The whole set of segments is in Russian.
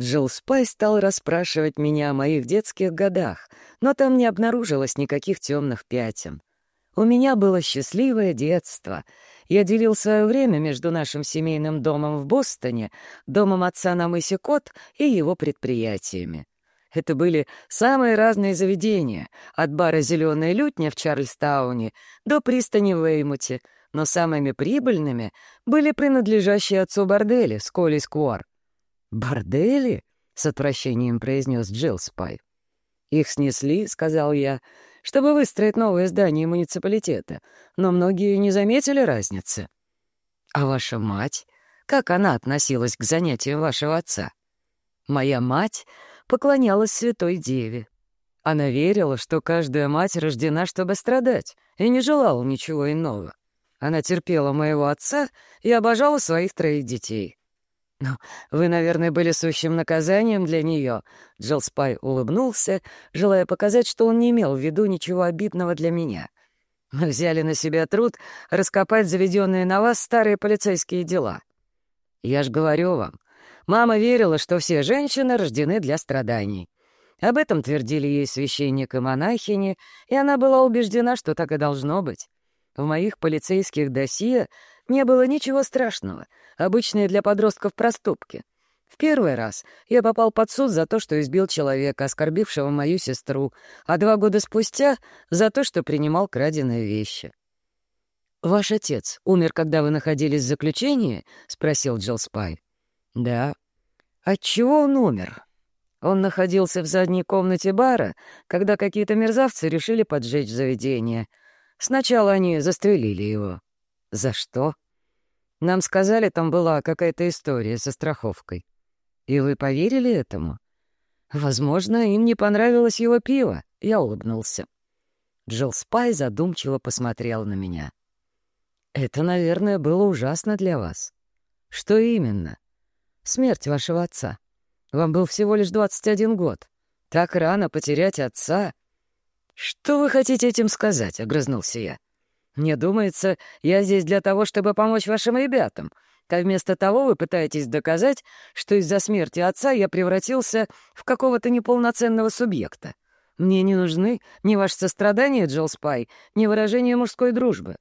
Джилл Спай стал расспрашивать меня о моих детских годах, но там не обнаружилось никаких темных пятен. У меня было счастливое детство. Я делил свое время между нашим семейным домом в Бостоне, домом отца на мысе Кот и его предприятиями. Это были самые разные заведения, от бара «Зеленая лютня» в Чарльстауне до пристани в Эймуте, но самыми прибыльными были принадлежащие отцу бордели, Сколи Скуар. «Бордели?» — с отвращением произнес Джилл Спай. «Их снесли», — сказал я, — «чтобы выстроить новое здание муниципалитета, но многие не заметили разницы». «А ваша мать? Как она относилась к занятиям вашего отца?» «Моя мать поклонялась святой деве. Она верила, что каждая мать рождена, чтобы страдать, и не желала ничего иного. Она терпела моего отца и обожала своих троих детей. «Ну, вы, наверное, были сущим наказанием для нее», — Джилл улыбнулся, желая показать, что он не имел в виду ничего обидного для меня. «Мы взяли на себя труд раскопать заведенные на вас старые полицейские дела. Я ж говорю вам, мама верила, что все женщины рождены для страданий. Об этом твердили ей священник и монахини, и она была убеждена, что так и должно быть. В моих полицейских досье не было ничего страшного, обычные для подростков проступки. В первый раз я попал под суд за то, что избил человека, оскорбившего мою сестру, а два года спустя — за то, что принимал краденые вещи. «Ваш отец умер, когда вы находились в заключении?» — спросил Джилл Спай. «Да». «Отчего он умер?» Он находился в задней комнате бара, когда какие-то мерзавцы решили поджечь заведение. Сначала они застрелили его. «За что?» «Нам сказали, там была какая-то история со страховкой». «И вы поверили этому?» «Возможно, им не понравилось его пиво», — я улыбнулся. Джилл Спай задумчиво посмотрел на меня. «Это, наверное, было ужасно для вас. Что именно?» «Смерть вашего отца. Вам был всего лишь 21 год. Так рано потерять отца...» «Что вы хотите этим сказать?» — огрызнулся я. Мне думается, я здесь для того, чтобы помочь вашим ребятам, а вместо того вы пытаетесь доказать, что из-за смерти отца я превратился в какого-то неполноценного субъекта. Мне не нужны ни ваше сострадание, Джилл Спай, ни выражение мужской дружбы.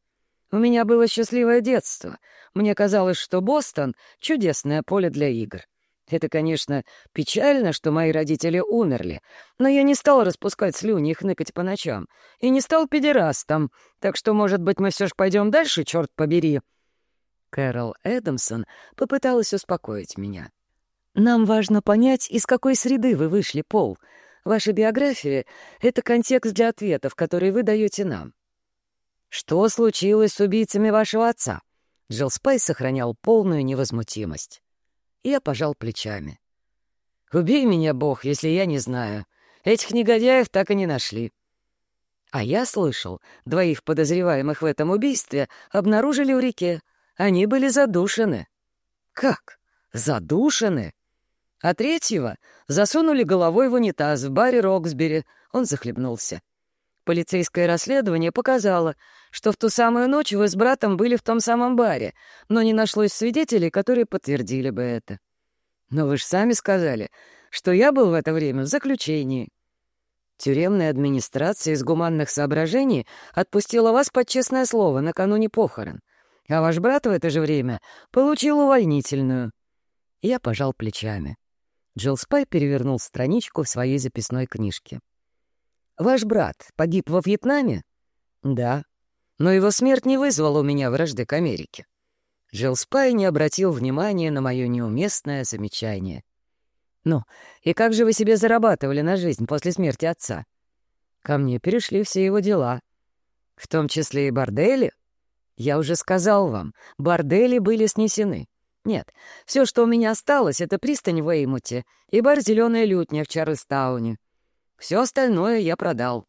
У меня было счастливое детство. Мне казалось, что Бостон — чудесное поле для игр. Это, конечно, печально, что мои родители умерли, но я не стал распускать слюни и хныкать по ночам, и не стал педерастом, так что, может быть, мы все же пойдем дальше, черт побери». Кэрол Эдамсон попыталась успокоить меня. «Нам важно понять, из какой среды вы вышли, Пол. Ваша биография — это контекст для ответов, которые вы даете нам». «Что случилось с убийцами вашего отца?» Джилл Спайс сохранял полную невозмутимость. Я пожал плечами. «Убей меня, Бог, если я не знаю. Этих негодяев так и не нашли». А я слышал, двоих подозреваемых в этом убийстве обнаружили в реке. Они были задушены. Как? Задушены? А третьего засунули головой в унитаз в баре Роксбери. Он захлебнулся. Полицейское расследование показало, что в ту самую ночь вы с братом были в том самом баре, но не нашлось свидетелей, которые подтвердили бы это. Но вы же сами сказали, что я был в это время в заключении. Тюремная администрация из гуманных соображений отпустила вас под честное слово накануне похорон, а ваш брат в это же время получил увольнительную. Я пожал плечами. Джилл Спай перевернул страничку в своей записной книжке. «Ваш брат погиб во Вьетнаме?» «Да», но его смерть не вызвала у меня вражды к Америке. Джилл Спай не обратил внимания на мое неуместное замечание. «Ну, и как же вы себе зарабатывали на жизнь после смерти отца?» «Ко мне перешли все его дела. В том числе и бордели?» «Я уже сказал вам, бордели были снесены. Нет, все, что у меня осталось, это пристань в Эймуте и бар «Зеленая лютня» в Чарльстауне. Все остальное я продал.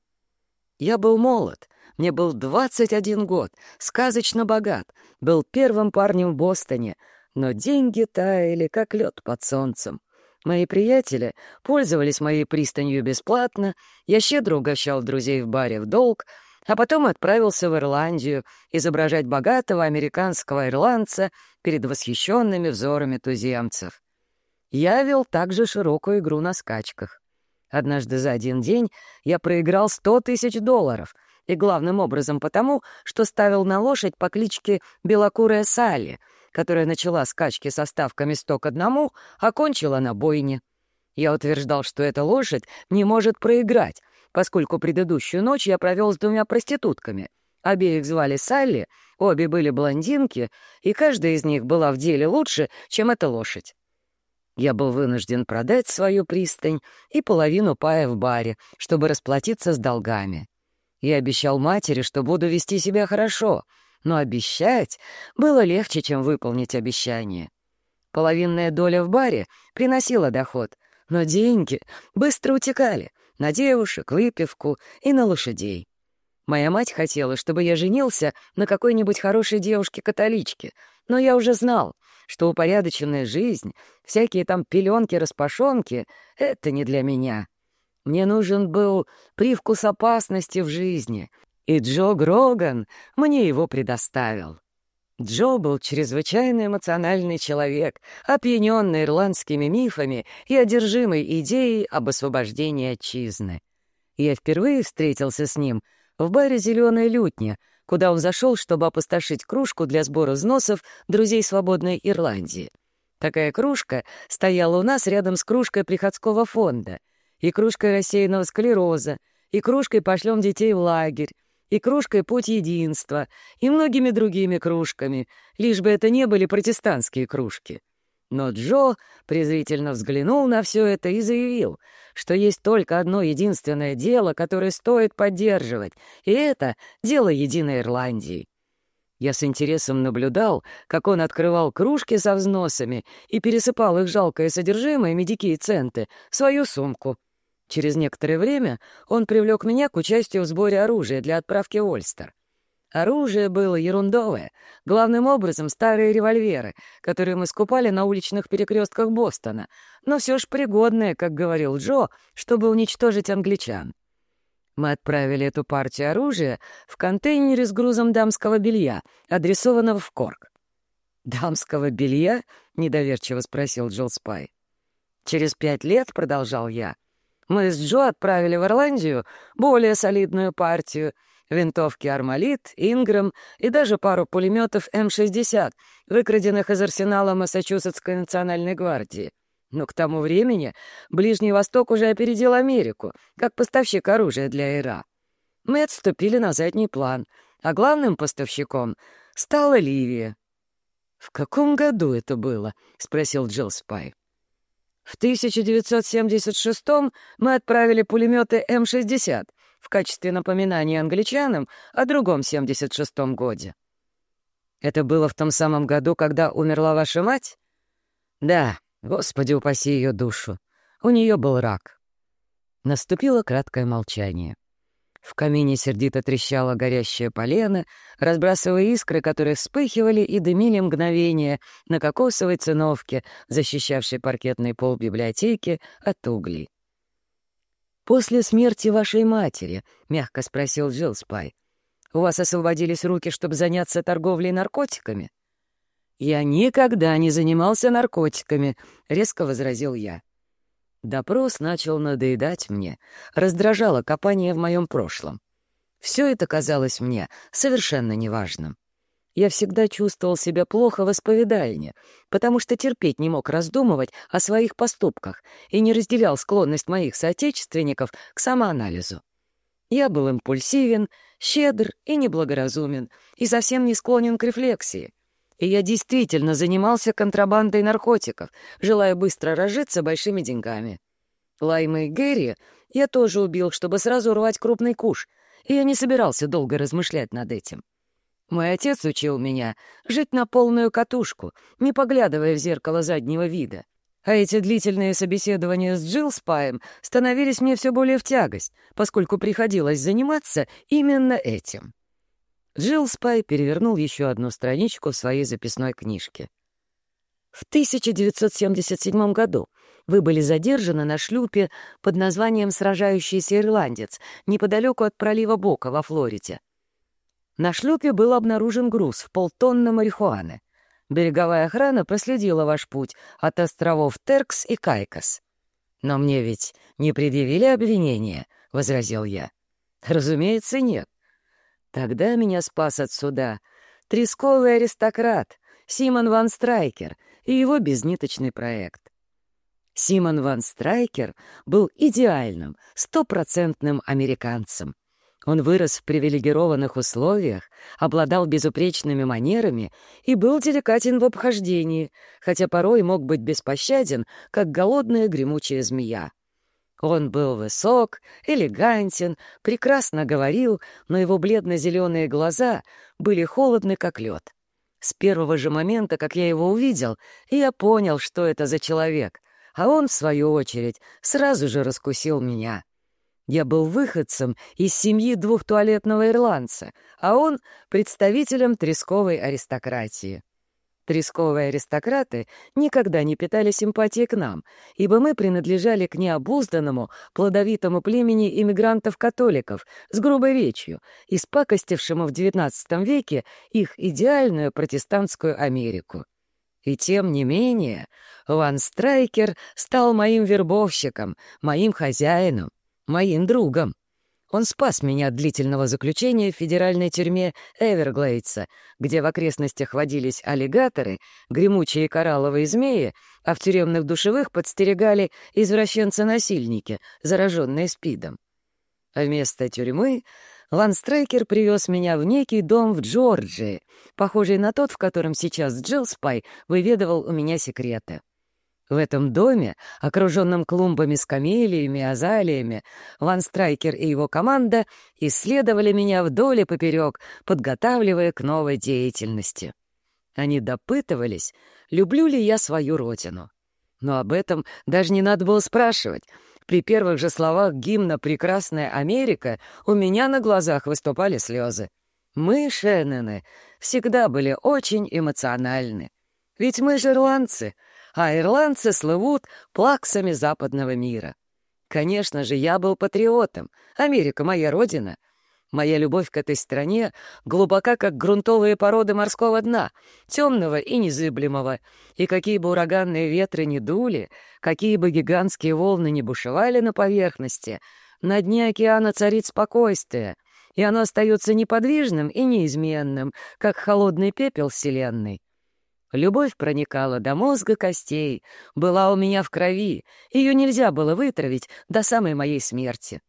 Я был молод, мне был 21 год, сказочно богат, был первым парнем в Бостоне, но деньги таяли, как лед под солнцем. Мои приятели пользовались моей пристанью бесплатно, я щедро угощал друзей в баре в долг, а потом отправился в Ирландию изображать богатого американского ирландца перед восхищенными взорами туземцев. Я вел также широкую игру на скачках. Однажды за один день я проиграл сто тысяч долларов, и главным образом потому, что ставил на лошадь по кличке Белокурая Салли, которая начала скачки со ставками сто к одному, а кончила на бойне. Я утверждал, что эта лошадь не может проиграть, поскольку предыдущую ночь я провел с двумя проститутками. Обеих звали Салли, обе были блондинки, и каждая из них была в деле лучше, чем эта лошадь. Я был вынужден продать свою пристань и половину пая в баре, чтобы расплатиться с долгами. Я обещал матери, что буду вести себя хорошо, но обещать было легче, чем выполнить обещание. Половинная доля в баре приносила доход, но деньги быстро утекали на девушек, выпивку и на лошадей. Моя мать хотела, чтобы я женился на какой-нибудь хорошей девушке-католичке, но я уже знал, что упорядоченная жизнь, всякие там пеленки-распашонки — это не для меня. Мне нужен был привкус опасности в жизни, и Джо Гроган мне его предоставил. Джо был чрезвычайно эмоциональный человек, опьяненный ирландскими мифами и одержимый идеей об освобождении отчизны. Я впервые встретился с ним в баре «Зеленая лютня», куда он зашел, чтобы опустошить кружку для сбора взносов друзей свободной Ирландии. Такая кружка стояла у нас рядом с кружкой приходского фонда, и кружкой рассеянного склероза, и кружкой «Пошлем детей в лагерь», и кружкой «Путь единства», и многими другими кружками, лишь бы это не были протестантские кружки. Но Джо презрительно взглянул на все это и заявил, что есть только одно единственное дело, которое стоит поддерживать, и это дело Единой Ирландии. Я с интересом наблюдал, как он открывал кружки со взносами и пересыпал их жалкое содержимое, медики и центы, в свою сумку. Через некоторое время он привлек меня к участию в сборе оружия для отправки в Ольстер. Оружие было ерундовое, главным образом старые револьверы, которые мы скупали на уличных перекрестках Бостона, но все ж пригодное, как говорил Джо, чтобы уничтожить англичан. Мы отправили эту партию оружия в контейнере с грузом дамского белья, адресованного в Корк. «Дамского белья?» — недоверчиво спросил Джилл Спай. «Через пять лет, — продолжал я, — мы с Джо отправили в Ирландию более солидную партию — винтовки «Армалит», «Инграм» и даже пару пулеметов М-60, выкраденных из арсенала Массачусетской национальной гвардии. Но к тому времени Ближний Восток уже опередил Америку, как поставщик оружия для Ира. Мы отступили на задний план, а главным поставщиком стала Ливия. «В каком году это было?» — спросил Джилл Спай. В 1976-м мы отправили пулеметы М-60, в качестве напоминания англичанам о другом 76-м годе. Это было в том самом году, когда умерла ваша мать? Да, Господи упаси ее душу. У нее был рак. Наступило краткое молчание. В камине сердито трещало горящее полено, разбрасывая искры, которые вспыхивали и дымили мгновение на кокосовой циновке, защищавшей паркетный пол библиотеки от углей. «После смерти вашей матери», — мягко спросил Джилл Спай, «у вас освободились руки, чтобы заняться торговлей наркотиками?» «Я никогда не занимался наркотиками», — резко возразил я. Допрос начал надоедать мне, раздражало копание в моем прошлом. Все это казалось мне совершенно неважным. Я всегда чувствовал себя плохо в исповедальне, потому что терпеть не мог раздумывать о своих поступках и не разделял склонность моих соотечественников к самоанализу. Я был импульсивен, щедр и неблагоразумен, и совсем не склонен к рефлексии. И я действительно занимался контрабандой наркотиков, желая быстро разжиться большими деньгами. Лайма и Гэри я тоже убил, чтобы сразу урвать крупный куш, и я не собирался долго размышлять над этим. Мой отец учил меня жить на полную катушку, не поглядывая в зеркало заднего вида. А эти длительные собеседования с Джилл Спаем становились мне все более в тягость, поскольку приходилось заниматься именно этим. Джилл Спай перевернул еще одну страничку в своей записной книжке. В 1977 году вы были задержаны на шлюпе под названием «Сражающийся ирландец» неподалеку от пролива Бока во Флориде. На шлюпе был обнаружен груз в полтонны марихуаны. Береговая охрана проследила ваш путь от островов Теркс и Кайкос. Но мне ведь не предъявили обвинения, — возразил я. Разумеется, нет. Тогда меня спас от суда тресковый аристократ Симон Ван Страйкер и его безниточный проект. Симон Ван Страйкер был идеальным, стопроцентным американцем. Он вырос в привилегированных условиях, обладал безупречными манерами и был деликатен в обхождении, хотя порой мог быть беспощаден, как голодная гремучая змея. Он был высок, элегантен, прекрасно говорил, но его бледно-зеленые глаза были холодны, как лед. С первого же момента, как я его увидел, я понял, что это за человек, а он, в свою очередь, сразу же раскусил меня — я был выходцем из семьи двухтуалетного ирландца, а он — представителем тресковой аристократии. Тресковые аристократы никогда не питали симпатии к нам, ибо мы принадлежали к необузданному, плодовитому племени иммигрантов-католиков с грубой речью, испакостившему в XIX веке их идеальную протестантскую Америку. И тем не менее, Ван Страйкер стал моим вербовщиком, моим хозяином, моим другом. Он спас меня от длительного заключения в федеральной тюрьме Эверглейдса, где в окрестностях водились аллигаторы, гремучие коралловые змеи, а в тюремных душевых подстерегали извращенцы-насильники, зараженные СПИДом. Вместо тюрьмы Ланстрейкер привез меня в некий дом в Джорджии, похожий на тот, в котором сейчас Джилл Спай выведывал у меня секреты. В этом доме, окруженном клумбами с камелиями, азалиями, Ван Страйкер и его команда исследовали меня вдоль и поперек, подготавливая к новой деятельности. Они допытывались, люблю ли я свою родину. Но об этом даже не надо было спрашивать. При первых же словах гимна «Прекрасная Америка» у меня на глазах выступали слезы. Мы, Шеннены, всегда были очень эмоциональны. Ведь мы же ирландцы — а ирландцы слывут плаксами западного мира. Конечно же, я был патриотом. Америка — моя родина. Моя любовь к этой стране глубока, как грунтовые породы морского дна, темного и незыблемого. И какие бы ураганные ветры ни дули, какие бы гигантские волны ни бушевали на поверхности, на дне океана царит спокойствие, и оно остается неподвижным и неизменным, как холодный пепел Вселенной. Любовь проникала до мозга костей, была у меня в крови, ее нельзя было вытравить до самой моей смерти.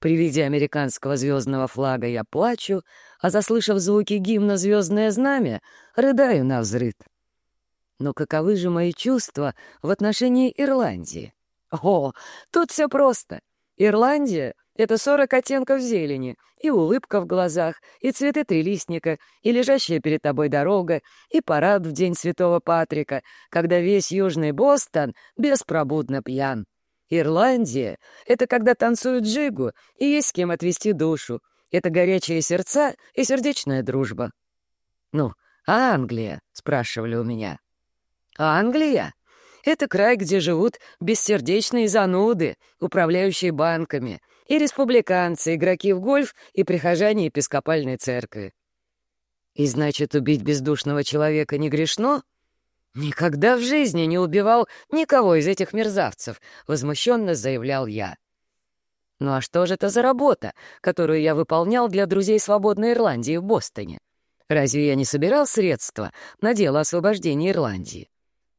При виде американского звездного флага я плачу, а заслышав звуки гимна «Звездное знамя», рыдаю на взрыд. Но каковы же мои чувства в отношении Ирландии? О, тут все просто. Ирландия это сорок оттенков зелени, и улыбка в глазах, и цветы трилистника, и лежащая перед тобой дорога, и парад в день Святого Патрика, когда весь Южный Бостон беспробудно пьян. Ирландия — это когда танцуют джигу, и есть с кем отвести душу. Это горячие сердца и сердечная дружба. «Ну, а Англия?» — спрашивали у меня. «Англия?» Это край, где живут бессердечные зануды, управляющие банками, и республиканцы, игроки в гольф и прихожане епископальной церкви. И значит, убить бездушного человека не грешно? Никогда в жизни не убивал никого из этих мерзавцев, возмущенно заявлял я. Ну а что же это за работа, которую я выполнял для друзей свободной Ирландии в Бостоне? Разве я не собирал средства на дело освобождения Ирландии?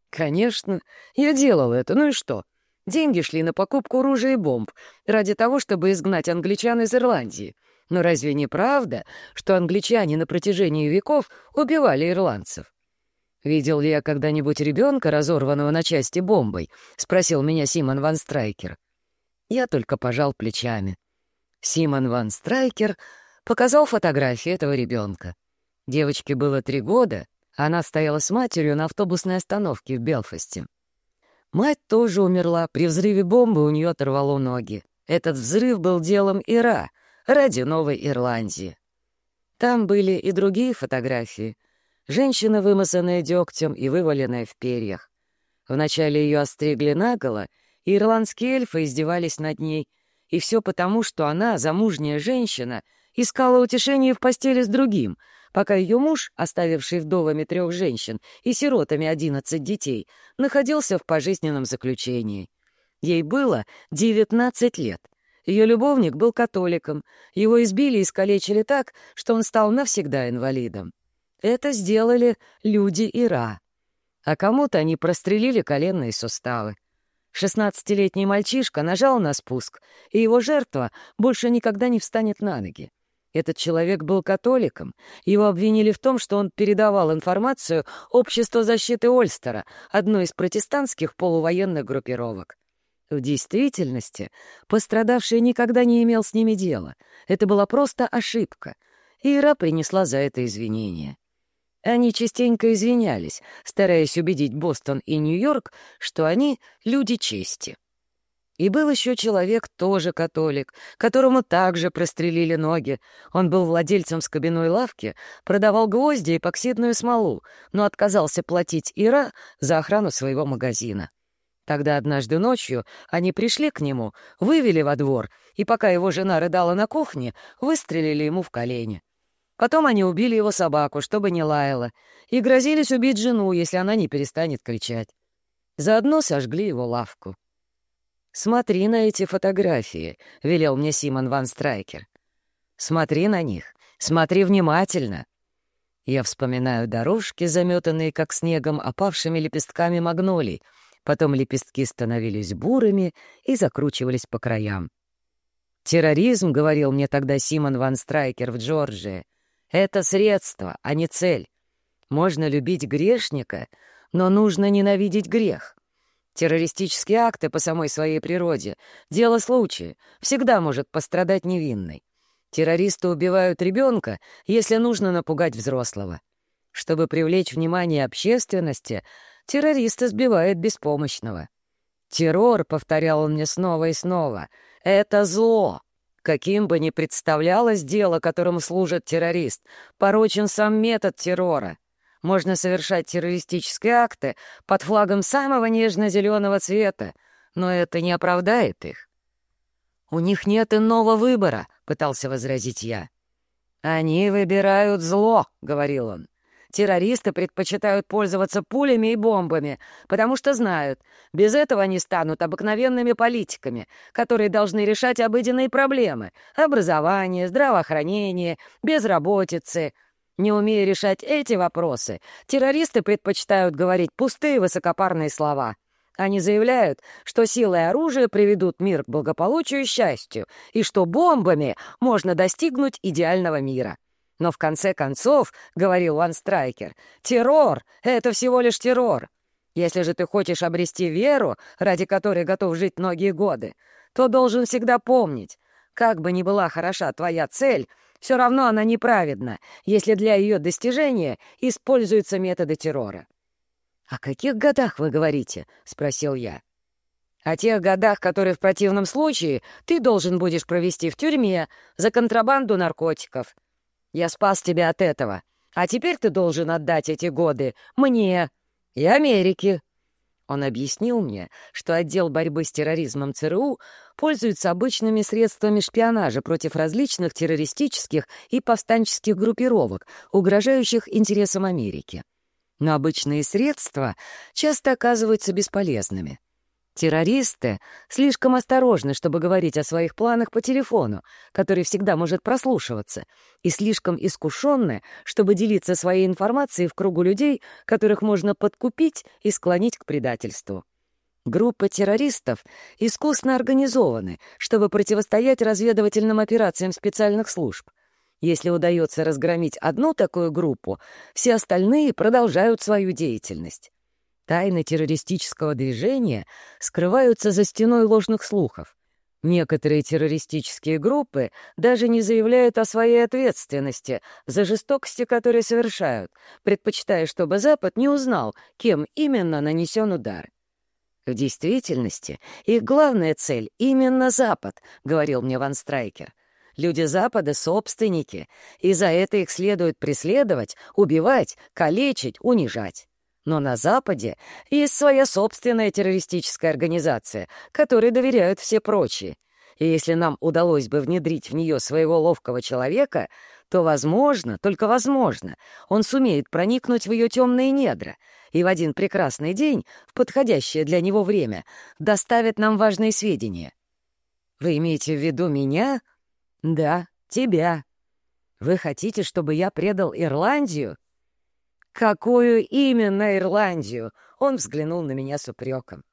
Конечно, я делал это, ну и что? Деньги шли на покупку оружия и бомб ради того, чтобы изгнать англичан из Ирландии. Но разве не правда, что англичане на протяжении веков убивали ирландцев? «Видел ли я когда-нибудь ребенка, разорванного на части бомбой?» — спросил меня Симон Ван Страйкер. Я только пожал плечами. Симон Ван Страйкер показал фотографии этого ребенка. Девочке было три года, она стояла с матерью на автобусной остановке в Белфасте. Мать тоже умерла, при взрыве бомбы у нее оторвало ноги. Этот взрыв был делом Ира, ради Новой Ирландии. Там были и другие фотографии. Женщина, вымазанная дегтем и вываленная в перьях. Вначале ее остригли наголо, и ирландские эльфы издевались над ней. И все потому, что она, замужняя женщина, искала утешение в постели с другим — пока ее муж, оставивший вдовами трех женщин и сиротами одиннадцать детей, находился в пожизненном заключении. Ей было девятнадцать лет. Ее любовник был католиком, его избили и искалечили так, что он стал навсегда инвалидом. Это сделали люди Ира. А кому-то они прострелили коленные суставы. Шестнадцатилетний мальчишка нажал на спуск, и его жертва больше никогда не встанет на ноги. Этот человек был католиком. Его обвинили в том, что он передавал информацию Обществу защиты Ольстера, одной из протестантских полувоенных группировок. В действительности пострадавший никогда не имел с ними дела. Это была просто ошибка. Ира принесла за это извинения. Они частенько извинялись, стараясь убедить Бостон и Нью-Йорк, что они — люди чести. И был еще человек, тоже католик, которому также прострелили ноги. Он был владельцем скобяной лавки, продавал гвозди и эпоксидную смолу, но отказался платить Ира за охрану своего магазина. Тогда однажды ночью они пришли к нему, вывели во двор, и пока его жена рыдала на кухне, выстрелили ему в колени. Потом они убили его собаку, чтобы не лаяла, и грозились убить жену, если она не перестанет кричать. Заодно сожгли его лавку. «Смотри на эти фотографии», — велел мне Симон Ван Страйкер. «Смотри на них, смотри внимательно». Я вспоминаю дорожки, заметанные как снегом опавшими лепестками магнолий. Потом лепестки становились бурыми и закручивались по краям. «Терроризм», — говорил мне тогда Симон Ван Страйкер в Джорджии, — это средство, а не цель. Можно любить грешника, но нужно ненавидеть грех. Террористические акты по самой своей природе — дело случая, всегда может пострадать невинный. Террористы убивают ребенка, если нужно напугать взрослого. Чтобы привлечь внимание общественности, террорист избивает беспомощного. «Террор», — повторял он мне снова и снова, — «это зло, Каким бы ни представлялось дело, которому служит террорист, порочен сам метод террора. Можно совершать террористические акты под флагом самого нежно-зеленого цвета, но это не оправдает их. «У них нет иного выбора», — пытался возразить я. «Они выбирают зло», — говорил он. Террористы предпочитают пользоваться пулями и бомбами, потому что знают, без этого они станут обыкновенными политиками, которые должны решать обыденные проблемы — образование, здравоохранение, безработицы. Не умея решать эти вопросы, террористы предпочитают говорить пустые высокопарные слова. Они заявляют, что силы и оружие приведут мир к благополучию и счастью, и что бомбами можно достигнуть идеального мира. Но в конце концов, — говорил Ван Страйкер, — террор — это всего лишь террор. Если же ты хочешь обрести веру, ради которой готов жить многие годы, то должен всегда помнить, как бы ни была хороша твоя цель, все равно она неправедна, если для ее достижения используются методы террора. «О каких годах вы говорите?» — спросил я. «О тех годах, которые в противном случае ты должен будешь провести в тюрьме за контрабанду наркотиков», я спас тебя от этого. А теперь ты должен отдать эти годы мне и Америке». Он объяснил мне, что отдел борьбы с терроризмом ЦРУ пользуется обычными средствами шпионажа против различных террористических и повстанческих группировок, угрожающих интересам Америки. Но обычные средства часто оказываются бесполезными. Террористы слишком осторожны, чтобы говорить о своих планах по телефону, который всегда может прослушиваться, и слишком искушенны, чтобы делиться своей информацией в кругу людей, которых можно подкупить и склонить к предательству. Группы террористов искусно организованы, чтобы противостоять разведывательным операциям специальных служб. Если удается разгромить одну такую группу, все остальные продолжают свою деятельность. Тайны террористического движения скрываются за стеной ложных слухов. Некоторые террористические группы даже не заявляют о своей ответственности за жестокости, которые совершают, предпочитая, чтобы Запад не узнал, кем именно нанесен удар. В действительности их главная цель — именно Запад, — говорил мне Ван Страйкер. Люди Запада — собственники, и за это их следует преследовать, убивать, калечить, унижать. Но на Западе есть своя собственная террористическая организация, которой доверяют все прочие. И если нам удалось бы внедрить в нее своего ловкого человека, то, возможно, только возможно, он сумеет проникнуть в ее темные недра и в один прекрасный день, в подходящее для него время, доставит нам важные сведения. Вы имеете в виду меня? Да, тебя. Вы хотите, чтобы я предал Ирландию? Какую именно Ирландию? Он взглянул на меня с упреком.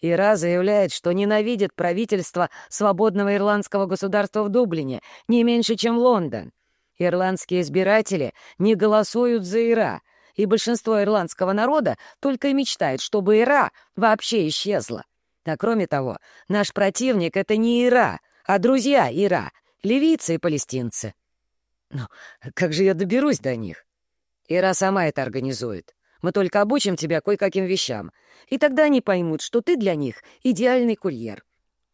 Ира заявляет, что ненавидит правительство свободного ирландского государства в Дублине не меньше, чем Лондон. Ирландские избиратели не голосуют за Ира, и большинство ирландского народа только и мечтает, чтобы Ира вообще исчезла. А кроме того, наш противник — это не Ира, а друзья Ира, ливийцы и палестинцы. Ну, как же я доберусь до них? Ира сама это организует. Мы только обучим тебя кое-каким вещам, и тогда они поймут, что ты для них идеальный курьер.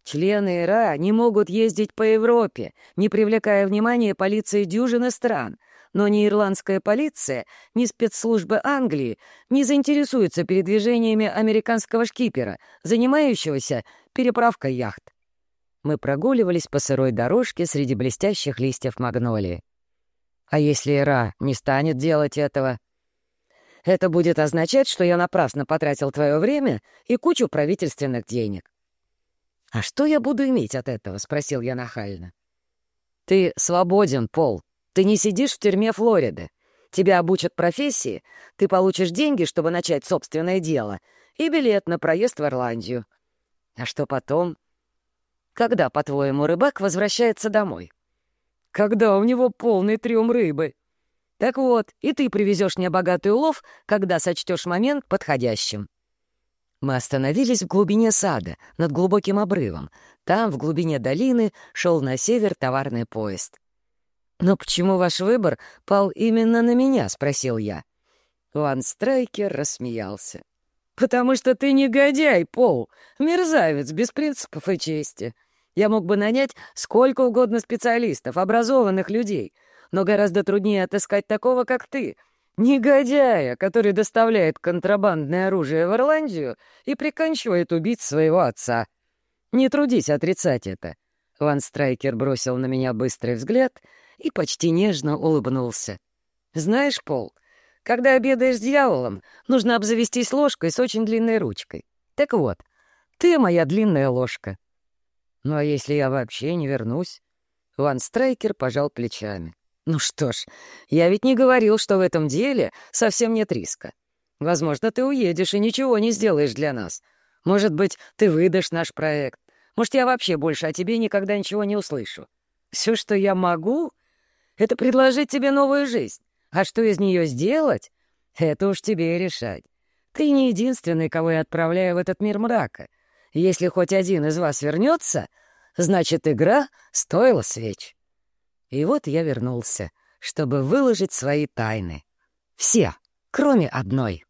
Члены ИРА не могут ездить по Европе, не привлекая внимания полиции дюжины стран, но ни ирландская полиция, ни спецслужбы Англии не заинтересуются передвижениями американского шкипера, занимающегося переправкой яхт. Мы прогуливались по сырой дорожке среди блестящих листьев магнолии. А если Ира не станет делать этого? Это будет означать, что я напрасно потратил твое время и кучу правительственных денег. «А что я буду иметь от этого?» — спросил я нахально. «Ты свободен, Пол. Ты не сидишь в тюрьме Флориды. Тебя обучат профессии, ты получишь деньги, чтобы начать собственное дело, и билет на проезд в Ирландию. А что потом? Когда, по-твоему, рыбак возвращается домой? Когда у него полный трюм рыбы. Так вот, и ты привезешь мне богатый улов, когда сочтешь момент подходящим. Мы остановились в глубине сада, над глубоким обрывом. Там, в глубине долины, шел на север товарный поезд. «Но почему ваш выбор пал именно на меня?» — спросил я. Ван Страйкер рассмеялся. «Потому что ты негодяй, Пол, мерзавец без принципов и чести. Я мог бы нанять сколько угодно специалистов, образованных людей, но гораздо труднее отыскать такого, как ты — Негодяя, который доставляет контрабандное оружие в Ирландию и приканчивает убийц своего отца. Не трудись отрицать это. Ван Страйкер бросил на меня быстрый взгляд и почти нежно улыбнулся. Знаешь, Пол, когда обедаешь с дьяволом, нужно обзавестись ложкой с очень длинной ручкой. Так вот, ты моя длинная ложка. Ну а если я вообще не вернусь? Ван Страйкер пожал плечами. Ну что ж, я ведь не говорил, что в этом деле совсем нет риска. Возможно, ты уедешь и ничего не сделаешь для нас. Может быть, ты выдашь наш проект. Может, я вообще больше о тебе никогда ничего не услышу. Все, что я могу, — это предложить тебе новую жизнь. А что из нее сделать, это уж тебе решать. Ты не единственный, кого я отправляю в этот мир мрака. Если хоть один из вас вернется, значит, игра стоила свеч. И вот я вернулся, чтобы выложить свои тайны. Все, кроме одной.